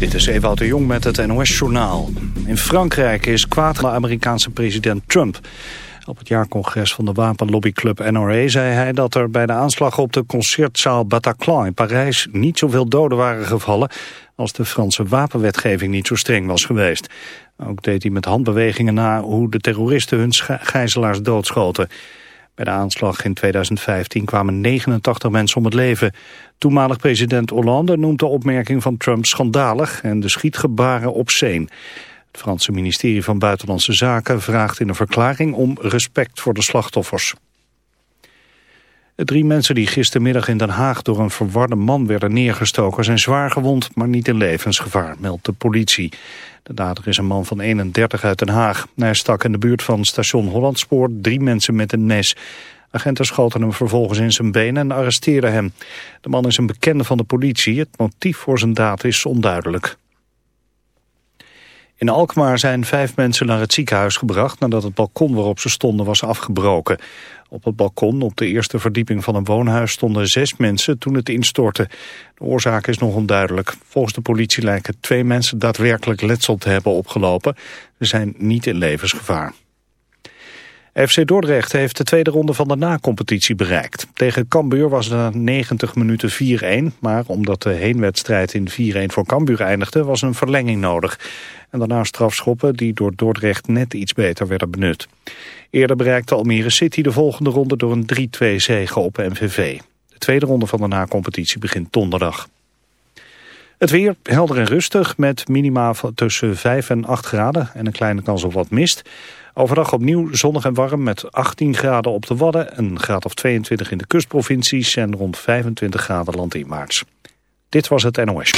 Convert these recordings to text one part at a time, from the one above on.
Dit is Ewout de Jong met het NOS-journaal. In Frankrijk is kwaad de Amerikaanse president Trump. Op het jaarcongres van de wapenlobbyclub NRA zei hij dat er bij de aanslag op de concertzaal Bataclan in Parijs niet zoveel doden waren gevallen als de Franse wapenwetgeving niet zo streng was geweest. Ook deed hij met handbewegingen na hoe de terroristen hun gijzelaars doodschoten. Bij de aanslag in 2015 kwamen 89 mensen om het leven. Toenmalig president Hollande noemt de opmerking van Trump schandalig en de schietgebaren obscene. Het Franse ministerie van Buitenlandse Zaken vraagt in een verklaring om respect voor de slachtoffers. Drie mensen die gistermiddag in Den Haag door een verwarde man werden neergestoken zijn zwaar gewond, maar niet in levensgevaar, meldt de politie. De dader is een man van 31 uit Den Haag. Hij stak in de buurt van station Hollandspoor drie mensen met een mes. Agenten schoten hem vervolgens in zijn benen en arresteerden hem. De man is een bekende van de politie. Het motief voor zijn daad is onduidelijk. In Alkmaar zijn vijf mensen naar het ziekenhuis gebracht... nadat het balkon waarop ze stonden was afgebroken. Op het balkon op de eerste verdieping van een woonhuis stonden zes mensen toen het instortte. De oorzaak is nog onduidelijk. Volgens de politie lijken twee mensen daadwerkelijk letsel te hebben opgelopen. Ze zijn niet in levensgevaar. FC Dordrecht heeft de tweede ronde van de na-competitie bereikt. Tegen Cambuur was het na 90 minuten 4-1, maar omdat de heenwedstrijd in 4-1 voor Cambuur eindigde was een verlenging nodig. En daarna strafschoppen die door Dordrecht net iets beter werden benut. Eerder bereikte Almere City de volgende ronde door een 3-2 zege op MVV. De tweede ronde van de na-competitie begint donderdag. Het weer helder en rustig met minima tussen 5 en 8 graden en een kleine kans op wat mist. Overdag opnieuw zonnig en warm met 18 graden op de Wadden, een graad of 22 in de kustprovincies en rond 25 graden landinwaarts. Dit was het NOS.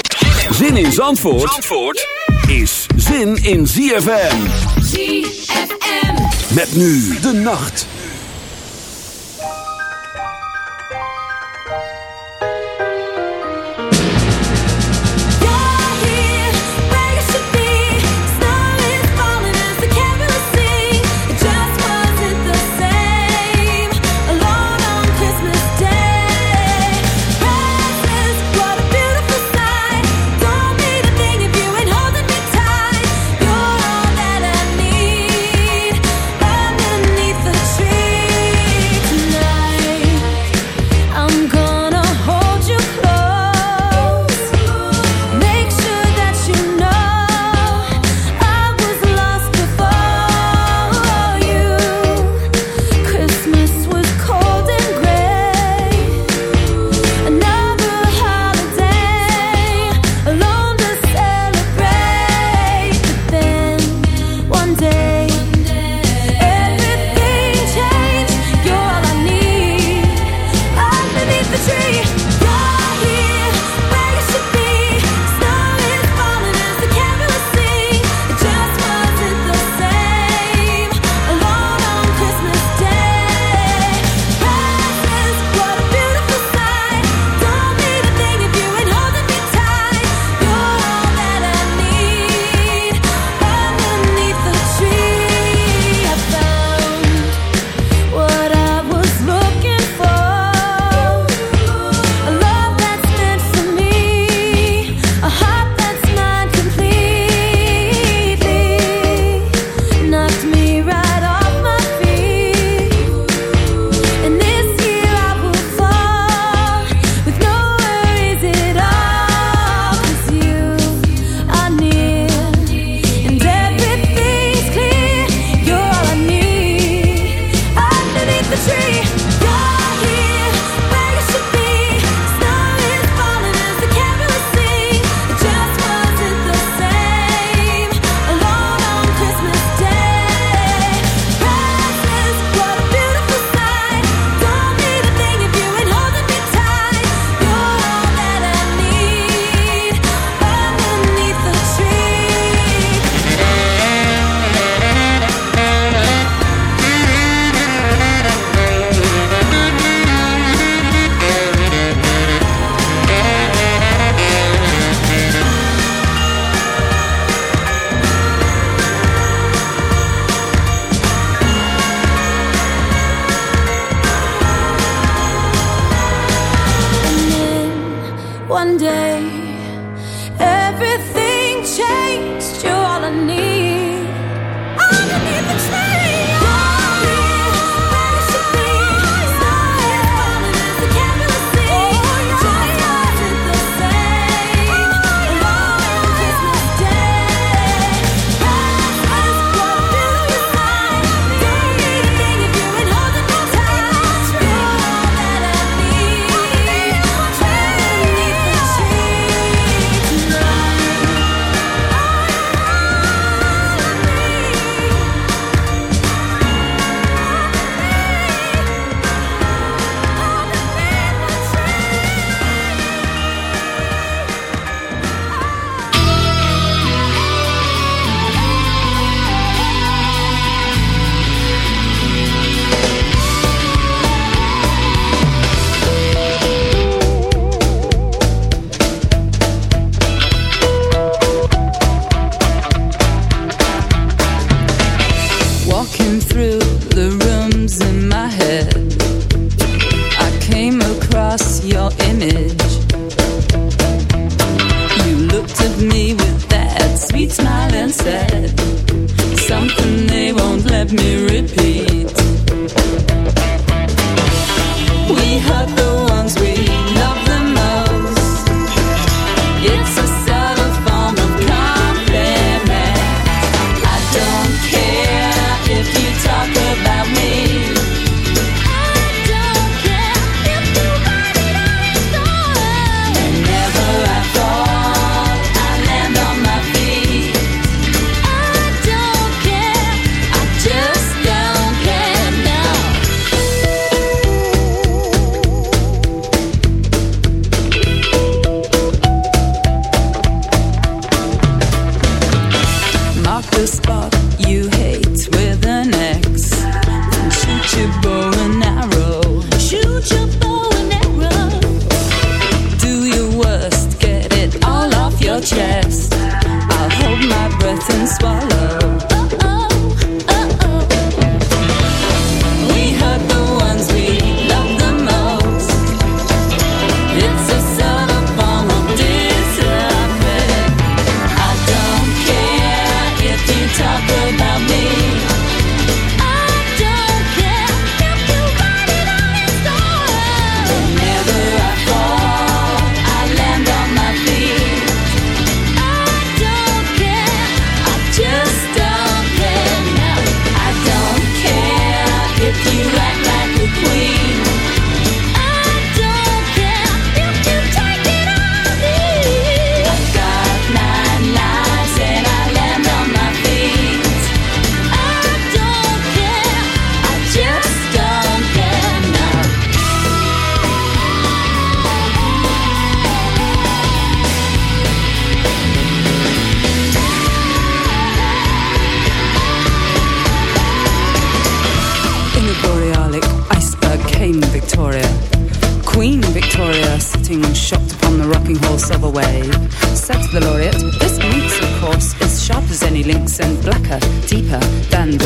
Zin in Zandvoort, Zandvoort is zin in ZFM. ZFM. Met nu de nacht.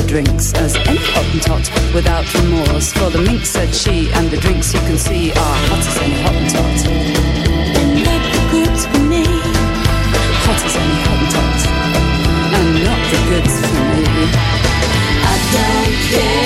drinks as any Hottentot without remorse. For the mink said she, and the drinks you can see are hot as any Hottentot. Not the goods for me. Hot as any Hottentot. And not the goods for me. I don't care.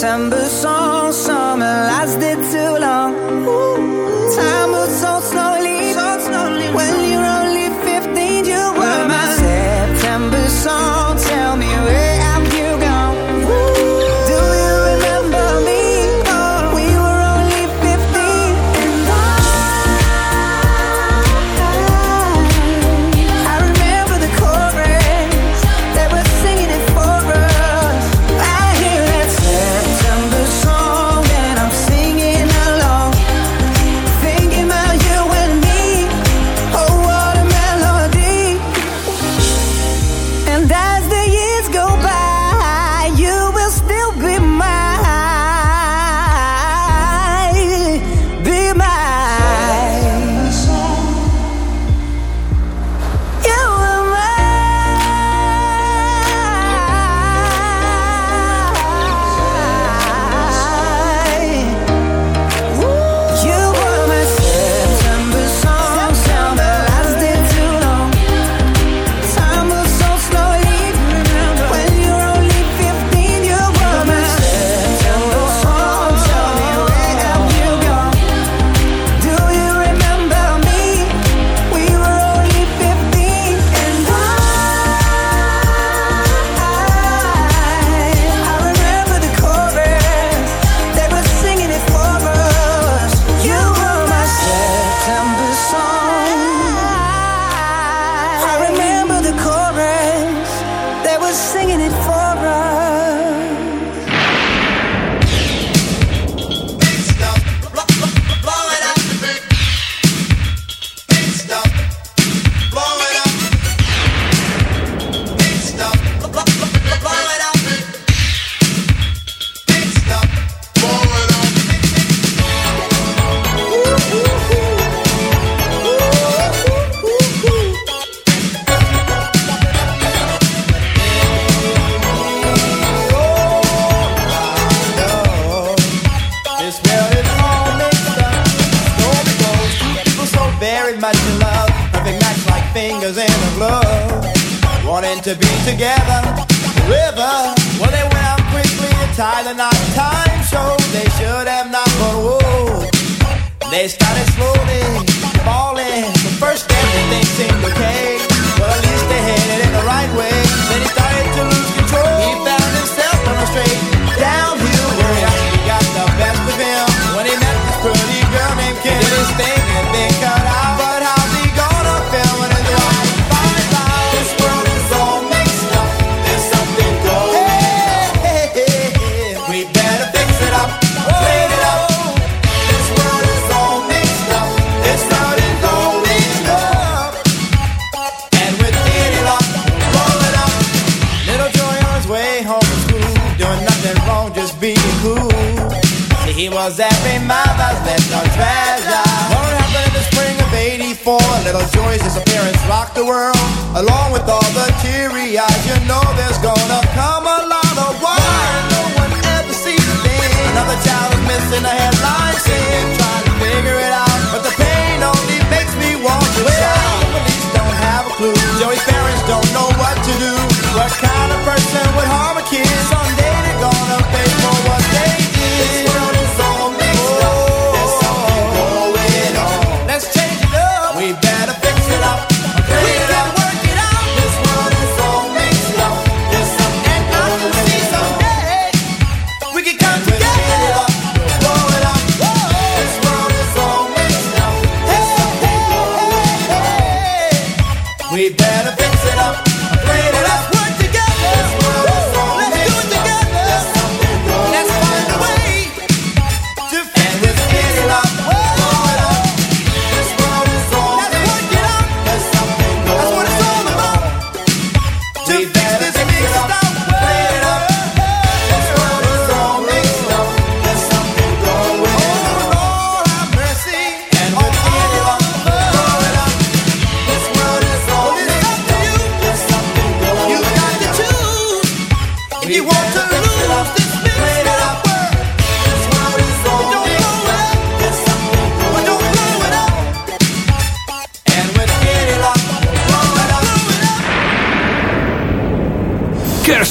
September song, along with all the teary eyes. You know there's gonna come a lot of why. No one ever sees a thing. Another child is missing a headline saying, trying to figure it out. But the pain only makes me want to shout. The Police don't have a clue. Joey's parents don't know what to do. What kind of person would harm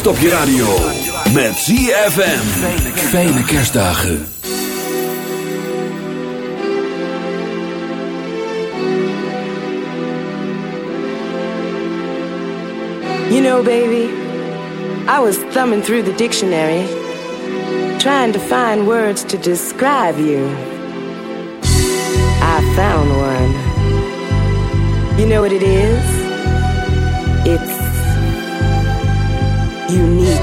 op je radio. Met ZFM. Fijne kerstdagen. You know, baby, I was thumbing through the dictionary, trying to find words to describe you. I found one. You know what it is? It's unique.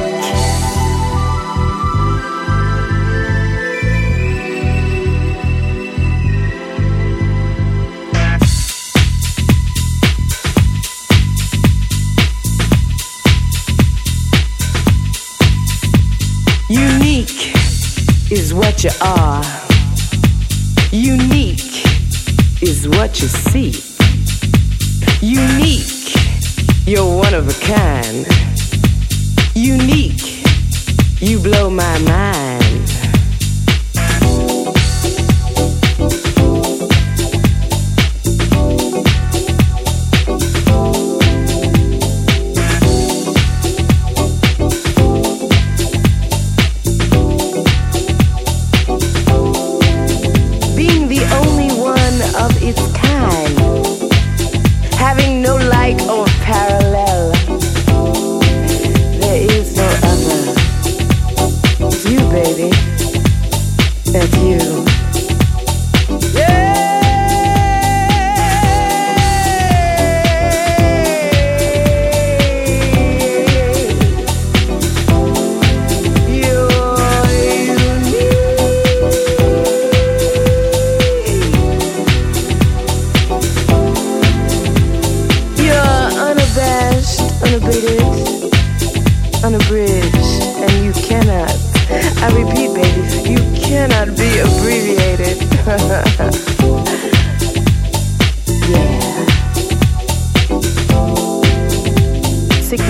Unique is what you are. Unique is what you see.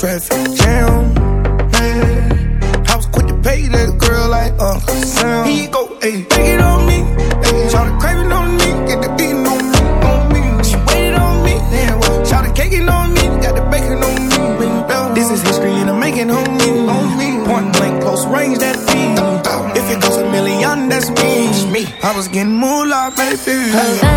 traffic jam. Man, I was quick to pay that girl like Uncle Sam. He go, ayy, take it on me. Ayy, shout the craving on me, get the beating on me, on me. She waited on me, then what? Shout the caking on me, got the bacon on me. This is history and I'm making on me, on me. Point blank, close range, that beat. If it goes a million, that's me. I was getting moolah, baby.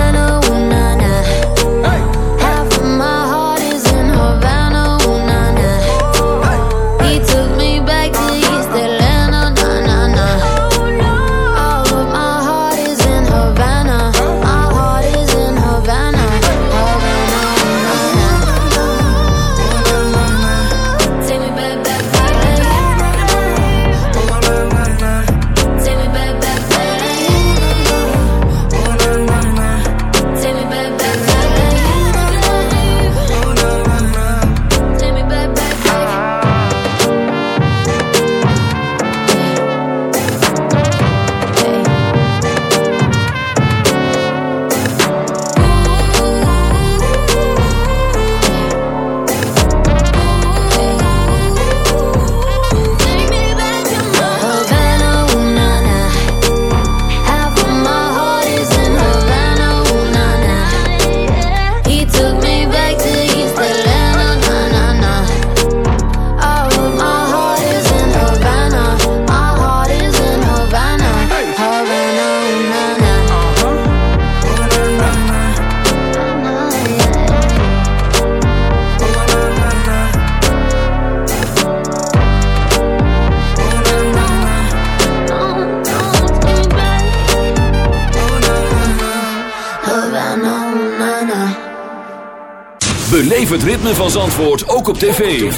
ritme van Zandvoort ook op tv.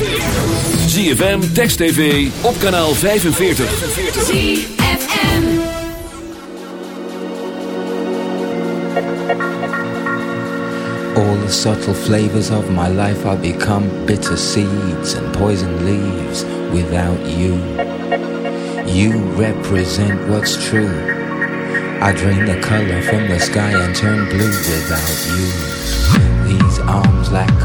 ZFM, Text TV, op kanaal 45. ZFM All the subtle flavors of my life are become bitter seeds and poison leaves without you. You represent what's true. I drain the color from the sky and turn blue without you. These arms lack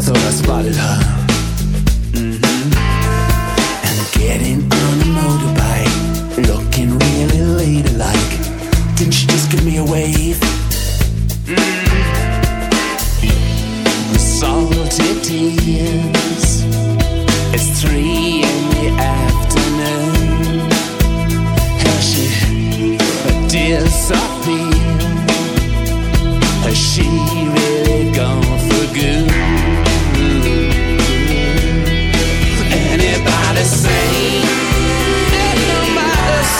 So I spotted her. Mm-hmm. And getting on a motorbike, looking really ladylike. Didn't she just give me a wave? Mm-hmm. Salty tears. It's three in the afternoon. Has she disappeared? Has she?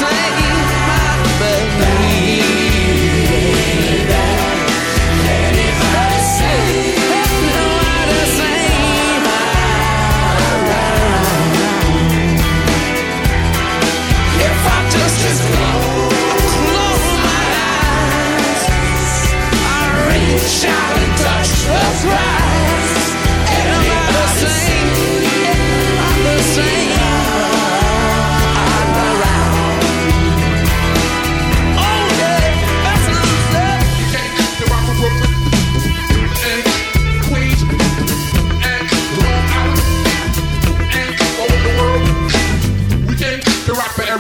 same.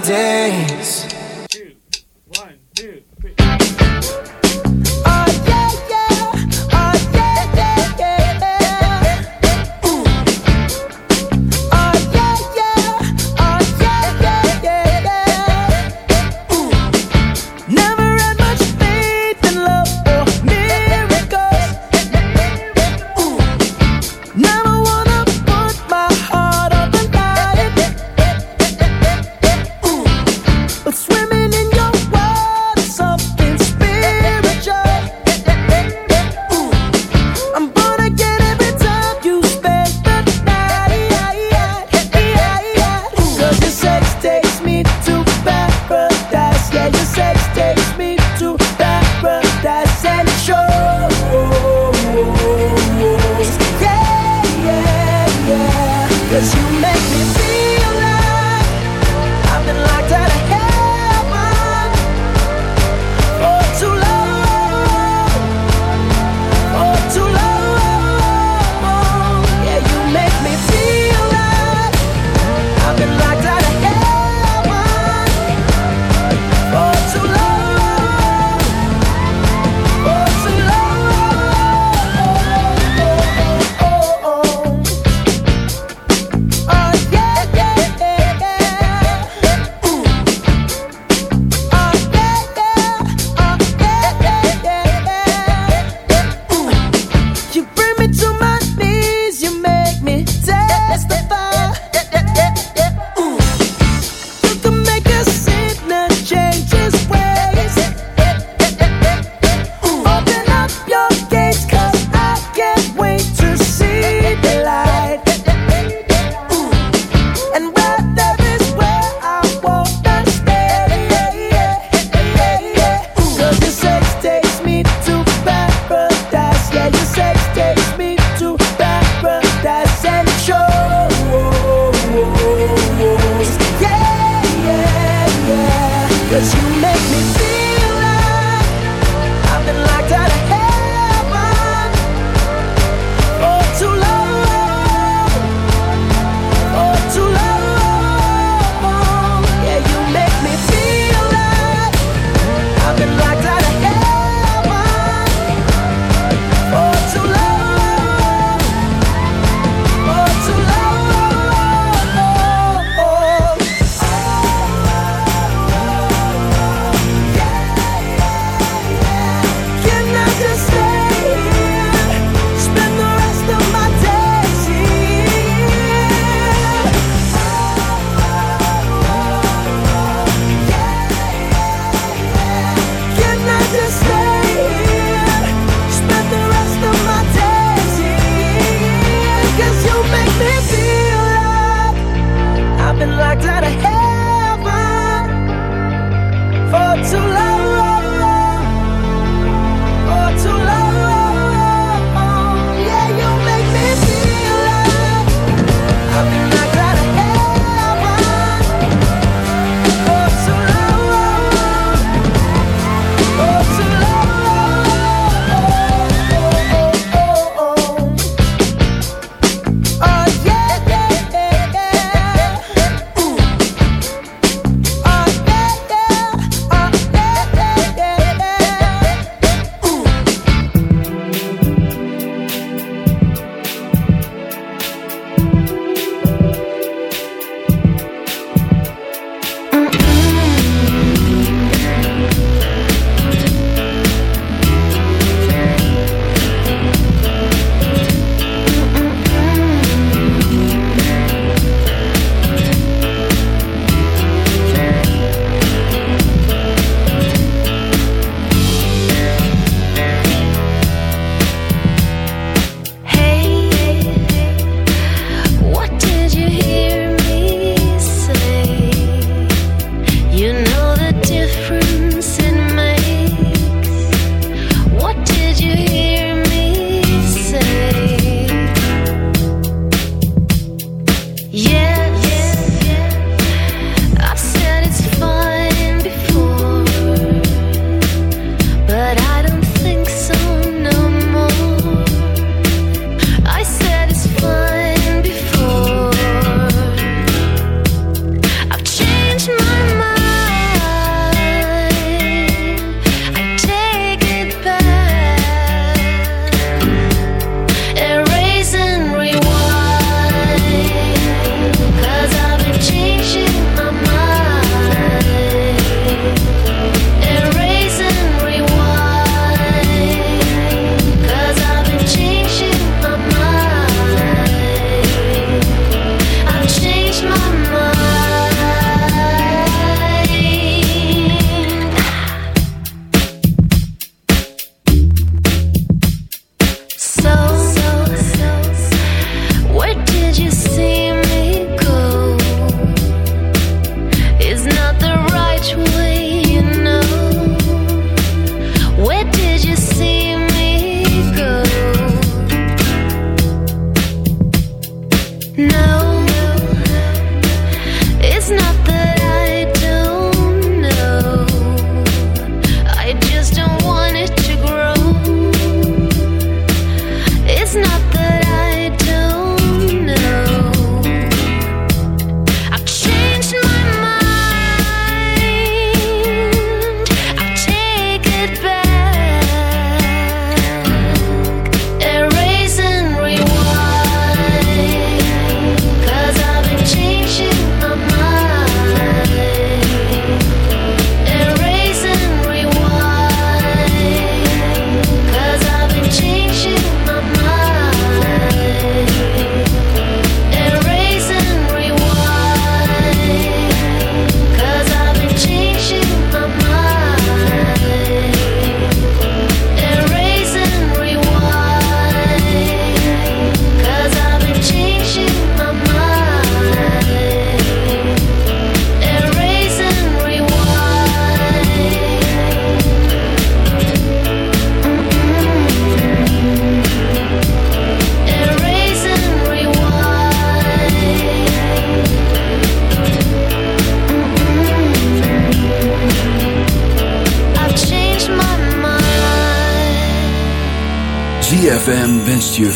days.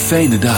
Fijne dagen.